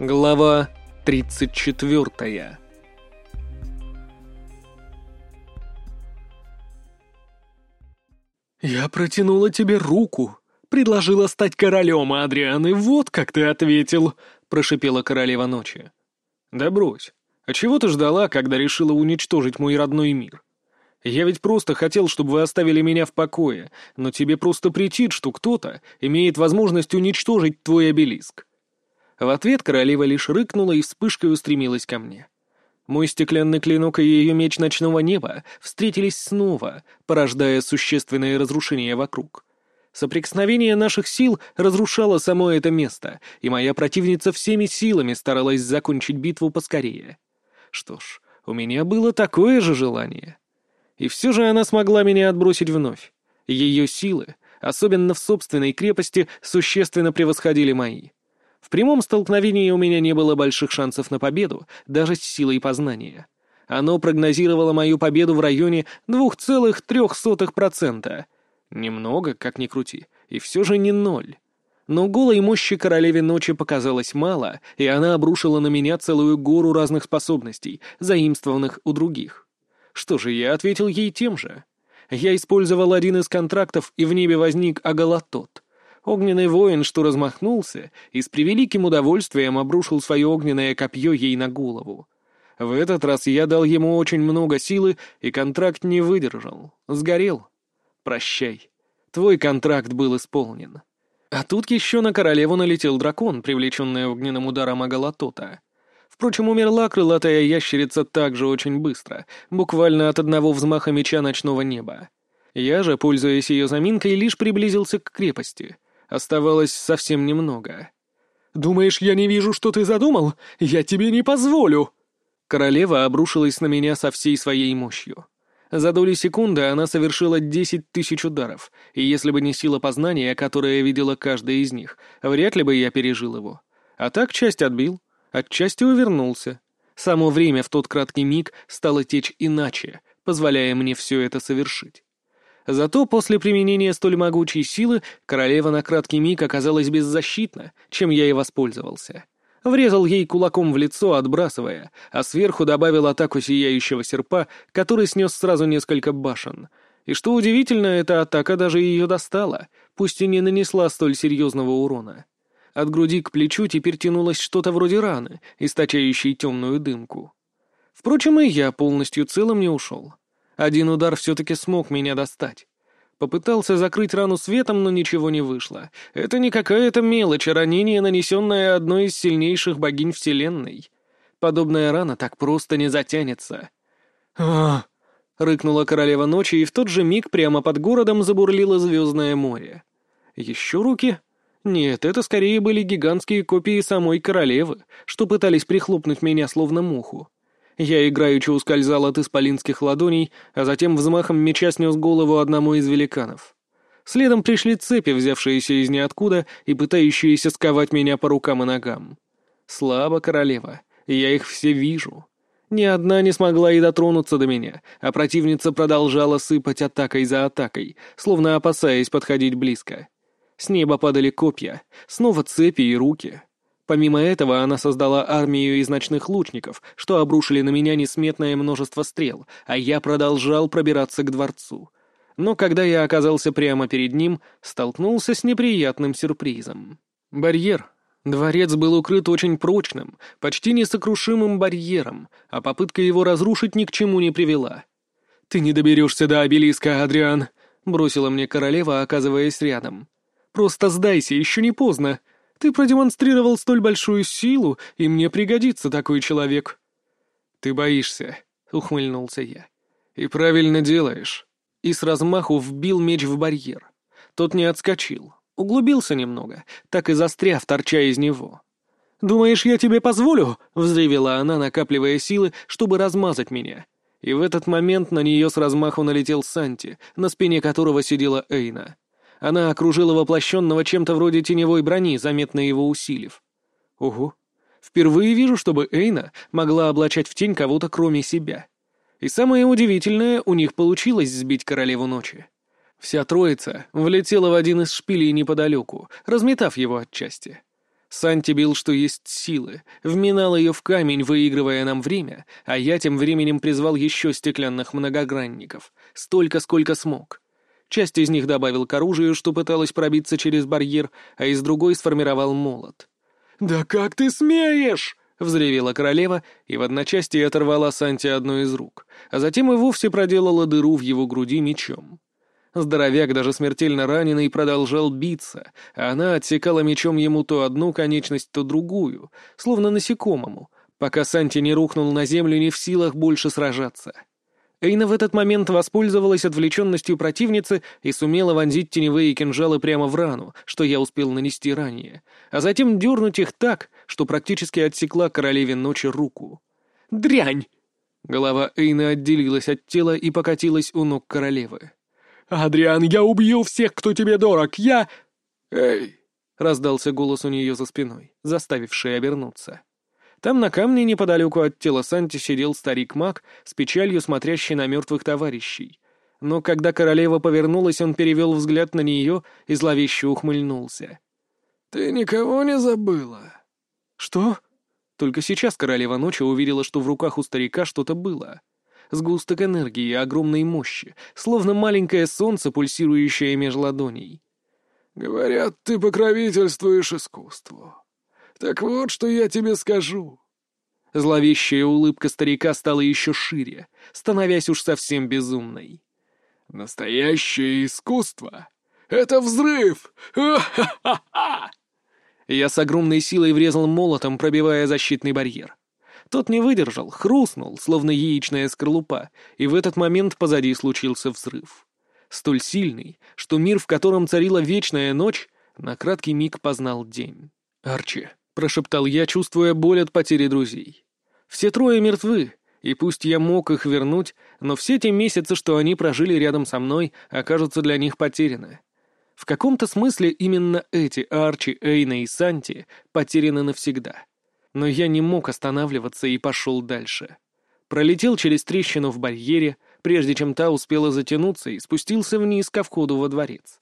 Глава 34 «Я протянула тебе руку, предложила стать королем, Адриан, и вот как ты ответил», — прошипела королева ночи. «Да брось. А чего ты ждала, когда решила уничтожить мой родной мир? Я ведь просто хотел, чтобы вы оставили меня в покое, но тебе просто претит, что кто-то имеет возможность уничтожить твой обелиск». В ответ королева лишь рыкнула и вспышкой устремилась ко мне. Мой стеклянный клинок и ее меч ночного неба встретились снова, порождая существенные разрушения вокруг. Соприкосновение наших сил разрушало само это место, и моя противница всеми силами старалась закончить битву поскорее. Что ж, у меня было такое же желание. И все же она смогла меня отбросить вновь. Ее силы, особенно в собственной крепости, существенно превосходили мои. В прямом столкновении у меня не было больших шансов на победу, даже с силой познания. Оно прогнозировало мою победу в районе 2,03%. Немного, как ни крути, и все же не ноль. Но голой мощи королеве ночи показалось мало, и она обрушила на меня целую гору разных способностей, заимствованных у других. Что же, я ответил ей тем же. Я использовал один из контрактов, и в небе возник Агалатот. Огненный воин, что размахнулся, и с превеликим удовольствием обрушил свое огненное копье ей на голову. В этот раз я дал ему очень много силы, и контракт не выдержал. Сгорел. Прощай. Твой контракт был исполнен. А тут еще на королеву налетел дракон, привлеченный огненным ударом Агалатота. Впрочем, умерла крылатая ящерица также очень быстро, буквально от одного взмаха меча ночного неба. Я же, пользуясь ее заминкой, лишь приблизился к крепости — Оставалось совсем немного. «Думаешь, я не вижу, что ты задумал? Я тебе не позволю!» Королева обрушилась на меня со всей своей мощью. За доли секунды она совершила десять тысяч ударов, и если бы не сила познания, которая видела каждая из них, вряд ли бы я пережил его. А так часть отбил, отчасти увернулся. Само время в тот краткий миг стало течь иначе, позволяя мне все это совершить. Зато после применения столь могучей силы королева на краткий миг оказалась беззащитна, чем я и воспользовался. Врезал ей кулаком в лицо, отбрасывая, а сверху добавил атаку сияющего серпа, который снес сразу несколько башен. И что удивительно, эта атака даже ее достала, пусть и не нанесла столь серьезного урона. От груди к плечу теперь тянулось что-то вроде раны, источающей темную дымку. Впрочем, и я полностью целым не ушел. Один удар все-таки смог меня достать. Попытался закрыть рану светом, но ничего не вышло. Это не какая-то мелочь, а ранение, нанесенное одной из сильнейших богинь Вселенной. Подобная рана так просто не затянется. «Ах!» — рыкнула королева ночи, и в тот же миг прямо под городом забурлило звездное море. «Еще руки?» Нет, это скорее были гигантские копии самой королевы, что пытались прихлопнуть меня словно муху. Я играючи ускользал от исполинских ладоней, а затем взмахом меча снес голову одному из великанов. Следом пришли цепи, взявшиеся из ниоткуда и пытающиеся сковать меня по рукам и ногам. Слабо, королева, я их все вижу. Ни одна не смогла и дотронуться до меня, а противница продолжала сыпать атакой за атакой, словно опасаясь подходить близко. С неба падали копья, снова цепи и руки. Помимо этого, она создала армию из ночных лучников, что обрушили на меня несметное множество стрел, а я продолжал пробираться к дворцу. Но когда я оказался прямо перед ним, столкнулся с неприятным сюрпризом. Барьер. Дворец был укрыт очень прочным, почти несокрушимым барьером, а попытка его разрушить ни к чему не привела. «Ты не доберешься до обелиска, Адриан», — бросила мне королева, оказываясь рядом. «Просто сдайся, еще не поздно. Ты продемонстрировал столь большую силу, и мне пригодится такой человек». «Ты боишься», — ухмыльнулся я. «И правильно делаешь». И с размаху вбил меч в барьер. Тот не отскочил, углубился немного, так и застряв, торча из него. «Думаешь, я тебе позволю?» — взревела она, накапливая силы, чтобы размазать меня. И в этот момент на нее с размаху налетел Санти, на спине которого сидела Эйна. Она окружила воплощенного чем-то вроде теневой брони, заметно его усилив. Ого. Впервые вижу, чтобы Эйна могла облачать в тень кого-то кроме себя. И самое удивительное, у них получилось сбить королеву ночи. Вся троица влетела в один из шпилей неподалеку, разметав его отчасти. Санти бил, что есть силы, вминал ее в камень, выигрывая нам время, а я тем временем призвал еще стеклянных многогранников, столько, сколько смог. Часть из них добавил к оружию, что пыталась пробиться через барьер, а из другой сформировал молот. «Да как ты смеешь!» — взревела королева и в одночасье оторвала Санти одну из рук, а затем и вовсе проделала дыру в его груди мечом. Здоровяк, даже смертельно раненый, продолжал биться, а она отсекала мечом ему то одну конечность, то другую, словно насекомому, пока Санти не рухнул на землю не в силах больше сражаться. Эйна в этот момент воспользовалась отвлеченностью противницы и сумела вонзить теневые кинжалы прямо в рану, что я успел нанести ранее, а затем дернуть их так, что практически отсекла королеве ночи руку. «Дрянь!» Голова Эйны отделилась от тела и покатилась у ног королевы. «Адриан, я убью всех, кто тебе дорог! Я...» «Эй!» — раздался голос у нее за спиной, заставивший обернуться. Там на камне неподалеку от тела Санти сидел старик-маг с печалью смотрящий на мертвых товарищей. Но когда королева повернулась, он перевел взгляд на нее и зловеще ухмыльнулся. «Ты никого не забыла?» «Что?» Только сейчас королева ночи увидела, что в руках у старика что-то было — сгусток энергии и огромной мощи, словно маленькое солнце, пульсирующее меж ладоней. «Говорят, ты покровительствуешь искусству. Так вот, что я тебе скажу». Зловещая улыбка старика стала еще шире, становясь уж совсем безумной. «Настоящее искусство — это взрыв! Ха-ха-ха!» Я с огромной силой врезал молотом, пробивая защитный барьер. Тот не выдержал, хрустнул, словно яичная скорлупа, и в этот момент позади случился взрыв. Столь сильный, что мир, в котором царила вечная ночь, на краткий миг познал день. «Арчи», — прошептал я, чувствуя боль от потери друзей. «Все трое мертвы, и пусть я мог их вернуть, но все те месяцы, что они прожили рядом со мной, окажутся для них потеряны. В каком-то смысле именно эти Арчи, Эйна и Санти потеряны навсегда но я не мог останавливаться и пошел дальше. Пролетел через трещину в барьере, прежде чем та успела затянуться, и спустился вниз ко входу во дворец.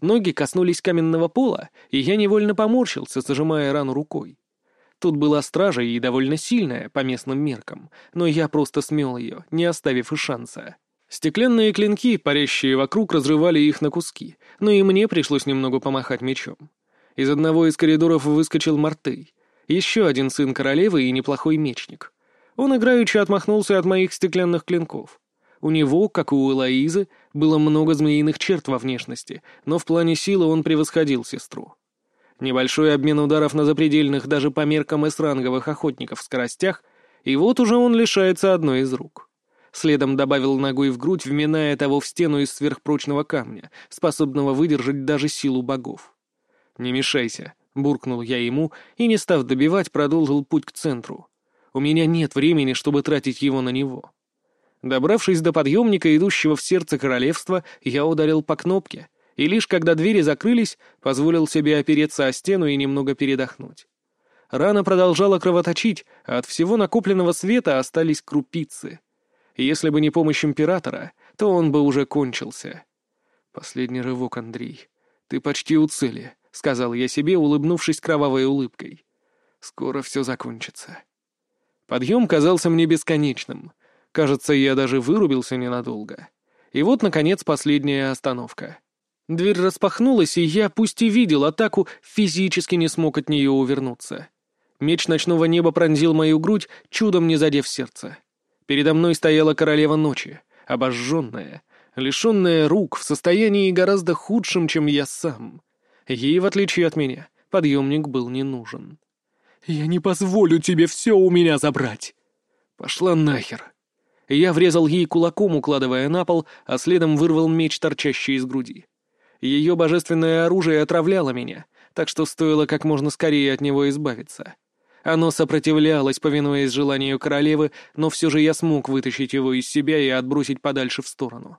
Ноги коснулись каменного пола, и я невольно поморщился, зажимая рану рукой. Тут была стража и довольно сильная, по местным меркам, но я просто смел ее, не оставив и шанса. Стеклянные клинки, парящие вокруг, разрывали их на куски, но и мне пришлось немного помахать мечом. Из одного из коридоров выскочил Мартей, еще один сын королевы и неплохой мечник. Он играючи отмахнулся от моих стеклянных клинков. У него, как у Элоизы, было много змеиных черт во внешности, но в плане силы он превосходил сестру. Небольшой обмен ударов на запредельных даже по меркам эсранговых охотников скоростях, и вот уже он лишается одной из рук. Следом добавил ногой в грудь, вминая того в стену из сверхпрочного камня, способного выдержать даже силу богов. «Не мешайся», буркнул я ему и, не став добивать, продолжил путь к центру. У меня нет времени, чтобы тратить его на него. Добравшись до подъемника, идущего в сердце королевства, я ударил по кнопке, и лишь когда двери закрылись, позволил себе опереться о стену и немного передохнуть. Рана продолжала кровоточить, а от всего накопленного света остались крупицы. Если бы не помощь императора, то он бы уже кончился. Последний рывок, Андрей. Ты почти у цели сказал я себе, улыбнувшись кровавой улыбкой. «Скоро все закончится». Подъем казался мне бесконечным. Кажется, я даже вырубился ненадолго. И вот, наконец, последняя остановка. Дверь распахнулась, и я, пусть и видел атаку, физически не смог от нее увернуться. Меч ночного неба пронзил мою грудь, чудом не задев сердце. Передо мной стояла королева ночи, обожженная, лишенная рук, в состоянии гораздо худшем, чем я сам. Ей, в отличие от меня, подъемник был не нужен. «Я не позволю тебе все у меня забрать!» «Пошла нахер!» Я врезал ей кулаком, укладывая на пол, а следом вырвал меч, торчащий из груди. Ее божественное оружие отравляло меня, так что стоило как можно скорее от него избавиться. Оно сопротивлялось, повинуясь желанию королевы, но все же я смог вытащить его из себя и отбросить подальше в сторону.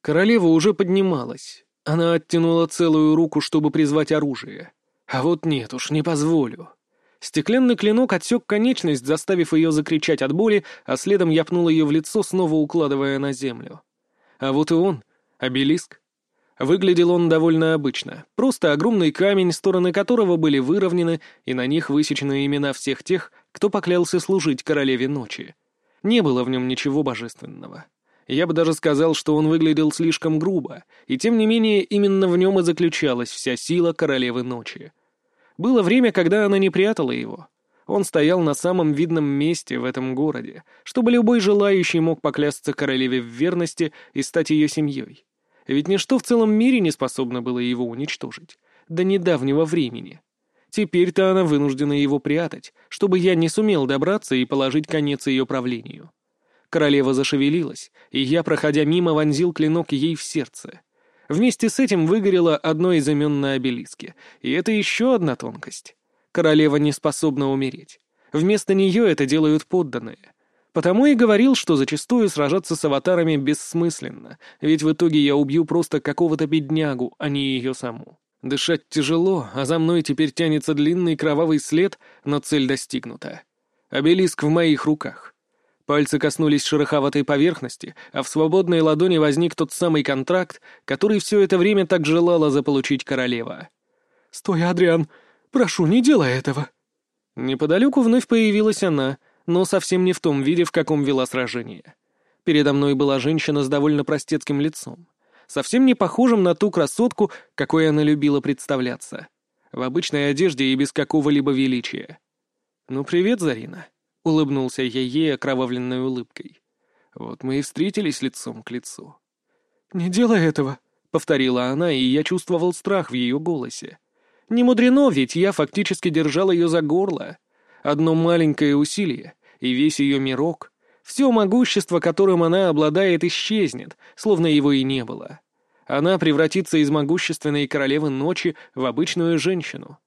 Королева уже поднималась, она оттянула целую руку, чтобы призвать оружие. А вот нет уж, не позволю. Стеклянный клинок отсек конечность, заставив ее закричать от боли, а следом я пнул ее в лицо, снова укладывая на землю. А вот и он, обелиск. Выглядел он довольно обычно. Просто огромный камень, стороны которого были выровнены, и на них высечены имена всех тех, кто поклялся служить королеве ночи. Не было в нем ничего божественного. Я бы даже сказал, что он выглядел слишком грубо, и тем не менее именно в нем и заключалась вся сила королевы ночи. Было время, когда она не прятала его. Он стоял на самом видном месте в этом городе, чтобы любой желающий мог поклясться королеве в верности и стать ее семьей. Ведь ничто в целом мире не способно было его уничтожить. До недавнего времени. Теперь-то она вынуждена его прятать, чтобы я не сумел добраться и положить конец ее правлению. Королева зашевелилась, и я, проходя мимо, вонзил клинок ей в сердце. Вместе с этим выгорело одно из имен на обелиске, и это еще одна тонкость. Королева не способна умереть. Вместо нее это делают подданные. Потому и говорил, что зачастую сражаться с аватарами бессмысленно, ведь в итоге я убью просто какого-то беднягу, а не ее саму. Дышать тяжело, а за мной теперь тянется длинный кровавый след, но цель достигнута. Обелиск в моих руках. Пальцы коснулись шероховатой поверхности, а в свободной ладони возник тот самый контракт, который все это время так желала заполучить королева. «Стой, Адриан! Прошу, не делай этого!» Неподалеку вновь появилась она — но совсем не в том виде, в каком вела сражение. Передо мной была женщина с довольно простецким лицом, совсем не похожим на ту красотку, какой она любила представляться. В обычной одежде и без какого-либо величия. «Ну, привет, Зарина», — улыбнулся я ей окровавленной улыбкой. Вот мы и встретились лицом к лицу. «Не делай этого», — повторила она, и я чувствовал страх в ее голосе. Не мудрено, ведь я фактически держал ее за горло. Одно маленькое усилие, и весь ее мирок, все могущество, которым она обладает, исчезнет, словно его и не было. Она превратится из могущественной королевы ночи в обычную женщину.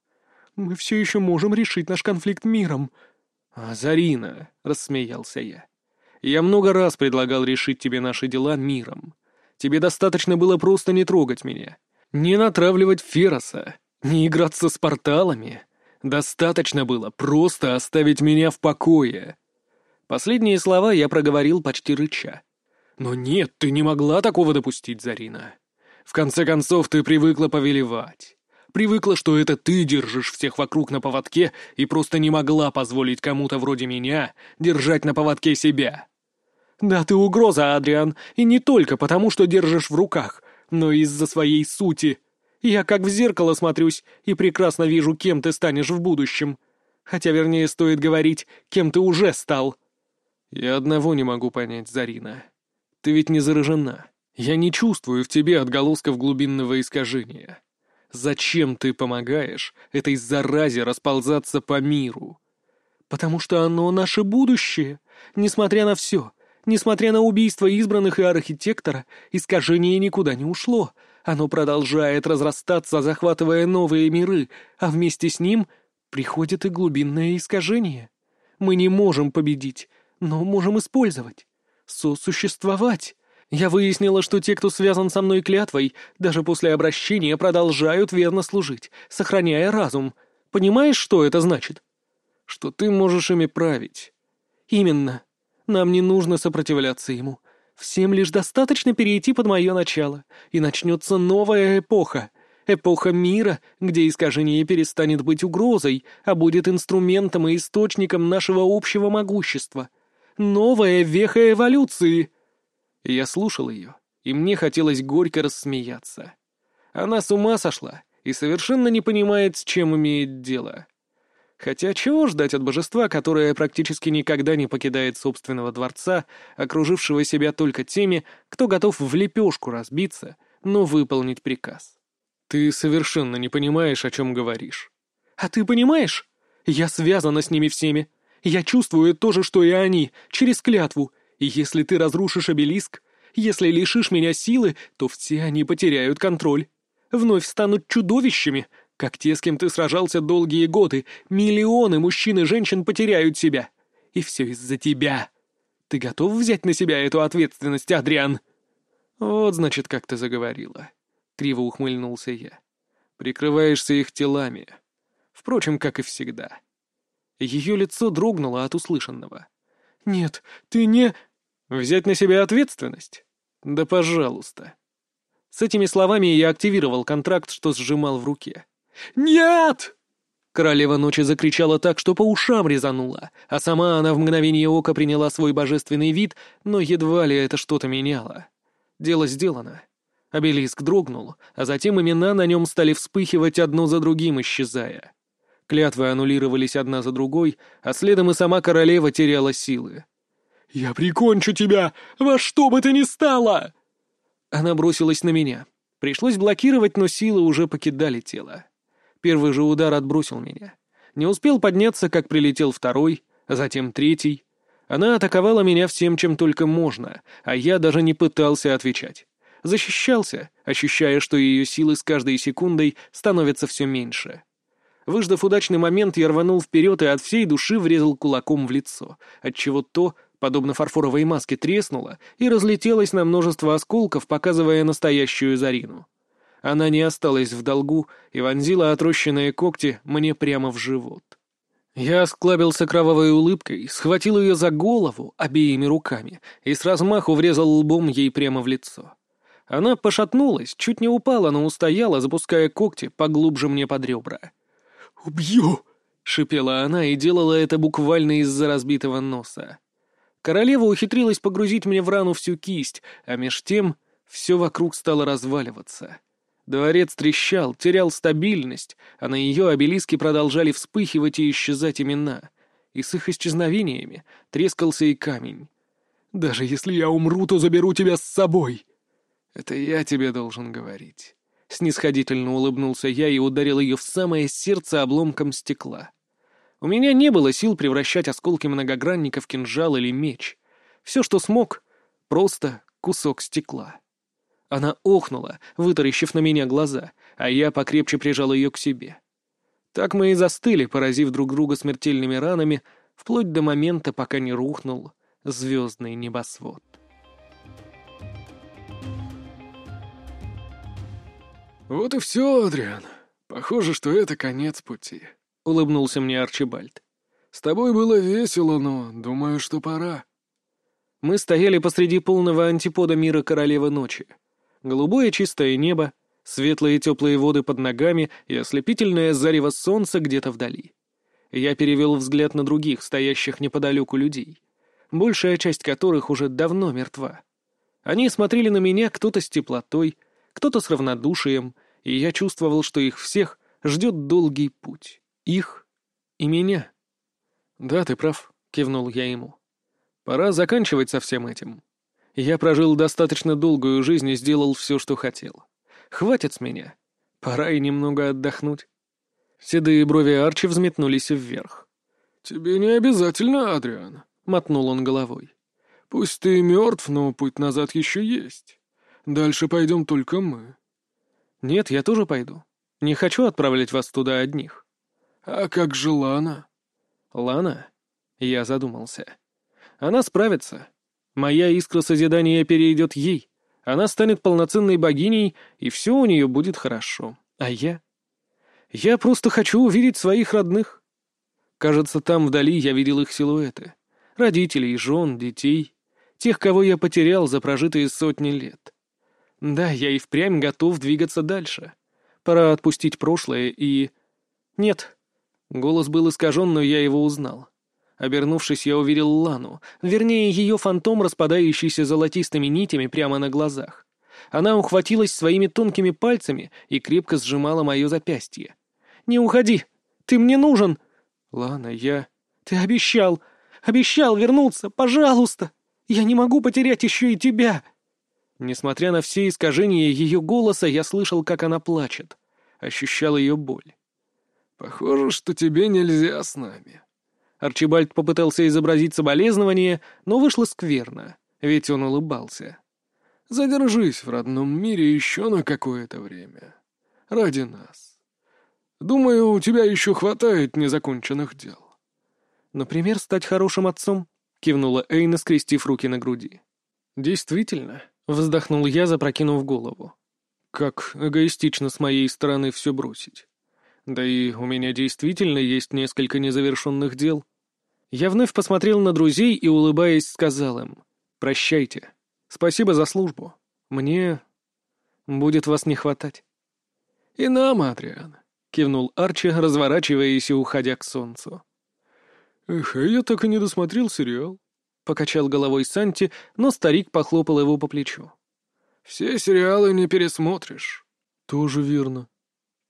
«Мы все еще можем решить наш конфликт миром». «А, Зарина», — рассмеялся я, — «я много раз предлагал решить тебе наши дела миром. Тебе достаточно было просто не трогать меня, не натравливать Фероса, не играться с порталами. Достаточно было просто оставить меня в покое». Последние слова я проговорил почти рыча. «Но нет, ты не могла такого допустить, Зарина. В конце концов, ты привыкла повелевать. Привыкла, что это ты держишь всех вокруг на поводке и просто не могла позволить кому-то вроде меня держать на поводке себя». «Да, ты угроза, Адриан, и не только потому, что держишь в руках, но из-за своей сути. Я как в зеркало смотрюсь и прекрасно вижу, кем ты станешь в будущем. Хотя, вернее, стоит говорить, кем ты уже стал». «Я одного не могу понять, Зарина. Ты ведь не заражена. Я не чувствую в тебе отголосков глубинного искажения. Зачем ты помогаешь этой заразе расползаться по миру?» «Потому что оно наше будущее. Несмотря на все, несмотря на убийство избранных и архитектора, искажение никуда не ушло. Оно продолжает разрастаться, захватывая новые миры, а вместе с ним приходит и глубинное искажение. Мы не можем победить, но можем использовать. Сосуществовать. Я выяснила, что те, кто связан со мной клятвой, даже после обращения продолжают верно служить, сохраняя разум. Понимаешь, что это значит? Что ты можешь ими править. Именно. Нам не нужно сопротивляться ему. Всем лишь достаточно перейти под мое начало, и начнется новая эпоха. Эпоха мира, где искажение перестанет быть угрозой, а будет инструментом и источником нашего общего могущества — Новая веха эволюции!» Я слушал ее, и мне хотелось горько рассмеяться. Она с ума сошла и совершенно не понимает, с чем имеет дело. Хотя чего ждать от божества, которое практически никогда не покидает собственного дворца, окружившего себя только теми, кто готов в лепешку разбиться, но выполнить приказ? Ты совершенно не понимаешь, о чем говоришь. А ты понимаешь? Я связана с ними всеми. Я чувствую то же, что и они, через клятву, и если ты разрушишь обелиск, если лишишь меня силы, то все они потеряют контроль. Вновь станут чудовищами, как те, с кем ты сражался долгие годы. Миллионы мужчин и женщин потеряют себя. И все из-за тебя. Ты готов взять на себя эту ответственность, Адриан?» «Вот, значит, как ты заговорила». Криво ухмыльнулся я. «Прикрываешься их телами. Впрочем, как и всегда». Ее лицо дрогнуло от услышанного. «Нет, ты не...» «Взять на себя ответственность? Да пожалуйста». С этими словами я активировал контракт, что сжимал в руке. «Нет!» Королева ночи закричала так, что по ушам резанула, а сама она в мгновение ока приняла свой божественный вид, но едва ли это что-то меняло. Дело сделано. Обелиск дрогнул, а затем имена на нем стали вспыхивать одно за другим, исчезая. Клятвы аннулировались одна за другой, а следом и сама королева теряла силы. «Я прикончу тебя! Во что бы ты ни стало!» Она бросилась на меня. Пришлось блокировать, но силы уже покидали тело. Первый же удар отбросил меня. Не успел подняться, как прилетел второй, затем третий. Она атаковала меня всем, чем только можно, а я даже не пытался отвечать. Защищался, ощущая, что ее силы с каждой секундой становятся все меньше. Выждав удачный момент, я рванул вперед и от всей души врезал кулаком в лицо, отчего то, подобно фарфоровой маске, треснуло и разлетелось на множество осколков, показывая настоящую Зарину. Она не осталась в долгу и вонзила отрощенные когти мне прямо в живот. Я осклабился кровавой улыбкой, схватил ее за голову обеими руками и с размаху врезал лбом ей прямо в лицо. Она пошатнулась, чуть не упала, но устояла, запуская когти поглубже мне под ребра. «Убью!» — шипела она и делала это буквально из-за разбитого носа. Королева ухитрилась погрузить мне в рану всю кисть, а меж тем все вокруг стало разваливаться. Дворец трещал, терял стабильность, а на ее обелиске продолжали вспыхивать и исчезать имена. И с их исчезновениями трескался и камень. «Даже если я умру, то заберу тебя с собой!» «Это я тебе должен говорить». Снисходительно улыбнулся я и ударил ее в самое сердце обломком стекла. У меня не было сил превращать осколки многогранника в кинжал или меч. Все, что смог, просто кусок стекла. Она охнула, вытаращив на меня глаза, а я покрепче прижал ее к себе. Так мы и застыли, поразив друг друга смертельными ранами, вплоть до момента, пока не рухнул звездный небосвод. «Вот и все, Адриан. Похоже, что это конец пути», — улыбнулся мне Арчибальд. «С тобой было весело, но думаю, что пора». Мы стояли посреди полного антипода мира Королевы Ночи — голубое чистое небо, светлые теплые воды под ногами и ослепительное зарево солнца где-то вдали. Я перевел взгляд на других, стоящих неподалеку людей, большая часть которых уже давно мертва. Они смотрели на меня кто-то с теплотой, кто-то с равнодушием, и я чувствовал, что их всех ждет долгий путь. Их и меня. «Да, ты прав», — кивнул я ему. «Пора заканчивать со всем этим. Я прожил достаточно долгую жизнь и сделал все, что хотел. Хватит с меня. Пора и немного отдохнуть. Седые брови Арчи взметнулись вверх. «Тебе не обязательно, Адриан», — мотнул он головой. «Пусть ты мертв, но путь назад еще есть. Дальше пойдем только мы». «Нет, я тоже пойду. Не хочу отправлять вас туда одних». «А как же Лана?» «Лана?» Я задумался. «Она справится. Моя искра созидания перейдет ей. Она станет полноценной богиней, и все у нее будет хорошо. А я? Я просто хочу увидеть своих родных. Кажется, там вдали я видел их силуэты. Родителей, жен, детей. Тех, кого я потерял за прожитые сотни лет. Да, я и впрямь готов двигаться дальше. Пора отпустить прошлое и... Нет. Голос был искажен, но я его узнал. Обернувшись, я увидел Лану, вернее, ее фантом, распадающийся золотистыми нитями прямо на глазах. Она ухватилась своими тонкими пальцами и крепко сжимала мое запястье. «Не уходи! Ты мне нужен!» «Лана, я...» «Ты обещал! Обещал вернуться! Пожалуйста! Я не могу потерять еще и тебя!» Несмотря на все искажения ее голоса, я слышал, как она плачет. Ощущал ее боль. «Похоже, что тебе нельзя с нами», Арчибальд попытался изобразить соболезнование, но вышло скверно, ведь он улыбался. «Задержись в родном мире еще на какое-то время. Ради нас. Думаю, у тебя еще хватает незаконченных дел». «Например, стать хорошим отцом?» — кивнула Эйна, скрестив руки на груди. «Действительно», — вздохнул я, запрокинув голову. «Как эгоистично с моей стороны все бросить. Да и у меня действительно есть несколько незавершенных дел». Я вновь посмотрел на друзей и, улыбаясь, сказал им «Прощайте. Спасибо за службу. Мне... Будет вас не хватать. И нам, Адриан, кивнул Арчи, разворачиваясь и уходя к солнцу. Эх, а я так и не досмотрел сериал. Покачал головой Санти, но старик похлопал его по плечу. «Все сериалы не пересмотришь». «Тоже верно.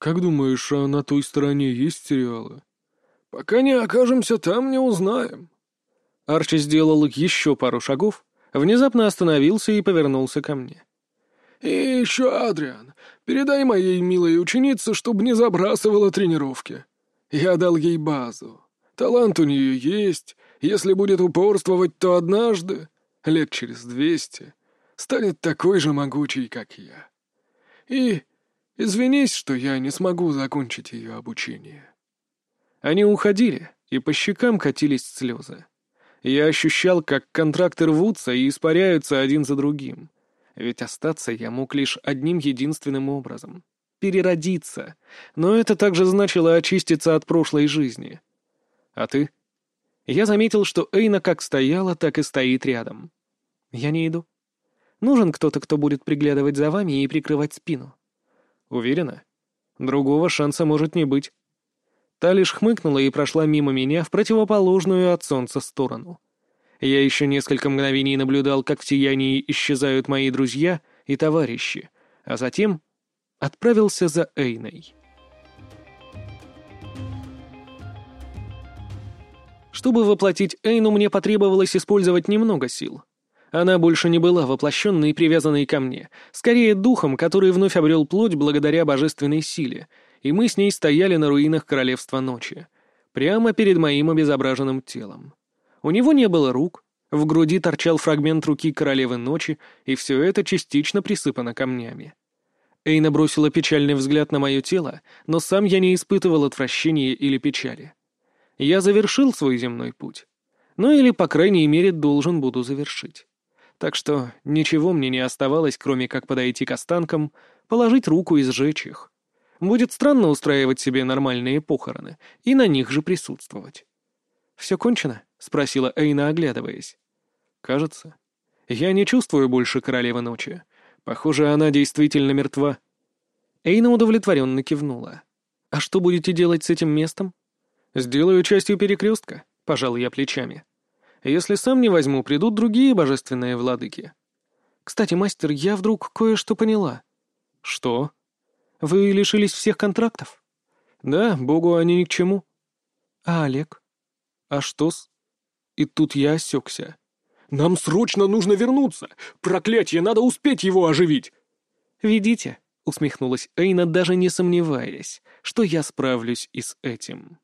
Как думаешь, а на той стороне есть сериалы?» «Пока не окажемся там, не узнаем». Арчи сделал еще пару шагов, внезапно остановился и повернулся ко мне. «И еще, Адриан, передай моей милой ученице, чтобы не забрасывала тренировки. Я дал ей базу. Талант у нее есть, если будет упорствовать, то однажды, лет через двести, станет такой же могучей, как я. И извинись, что я не смогу закончить ее обучение». Они уходили, и по щекам катились слезы. Я ощущал, как контракты рвутся и испаряются один за другим. Ведь остаться я мог лишь одним единственным образом — переродиться. Но это также значило очиститься от прошлой жизни. А ты? Я заметил, что Эйна как стояла, так и стоит рядом. Я не иду. Нужен кто-то, кто будет приглядывать за вами и прикрывать спину. Уверена? Другого шанса может не быть. Та лишь хмыкнула и прошла мимо меня в противоположную от солнца сторону. Я еще несколько мгновений наблюдал, как в сиянии исчезают мои друзья и товарищи, а затем отправился за Эйной. Чтобы воплотить Эйну, мне потребовалось использовать немного сил. Она больше не была воплощенной и привязанной ко мне, скорее духом, который вновь обрел плоть благодаря божественной силе, и мы с ней стояли на руинах Королевства Ночи, прямо перед моим обезображенным телом. У него не было рук, в груди торчал фрагмент руки Королевы Ночи, и все это частично присыпано камнями. Эйна бросила печальный взгляд на мое тело, но сам я не испытывал отвращения или печали. Я завершил свой земной путь. Ну или, по крайней мере, должен буду завершить. Так что ничего мне не оставалось, кроме как подойти к останкам, положить руку и сжечь их. Будет странно устраивать себе нормальные похороны и на них же присутствовать. «Все кончено?» — спросила Эйна, оглядываясь. «Кажется. Я не чувствую больше королевы ночи. Похоже, она действительно мертва». Эйна удовлетворенно кивнула. «А что будете делать с этим местом?» «Сделаю частью перекрестка», — пожал я плечами. «Если сам не возьму, придут другие божественные владыки». «Кстати, мастер, я вдруг кое-что поняла». «Что?» «Вы лишились всех контрактов?» «Да, богу они ни к чему». «А Олег?» «А что с...» И тут я осекся. «Нам срочно нужно вернуться! Проклятье, надо успеть его оживить!» «Ведите», — усмехнулась Эйна, даже не сомневаясь, что я справлюсь и с этим.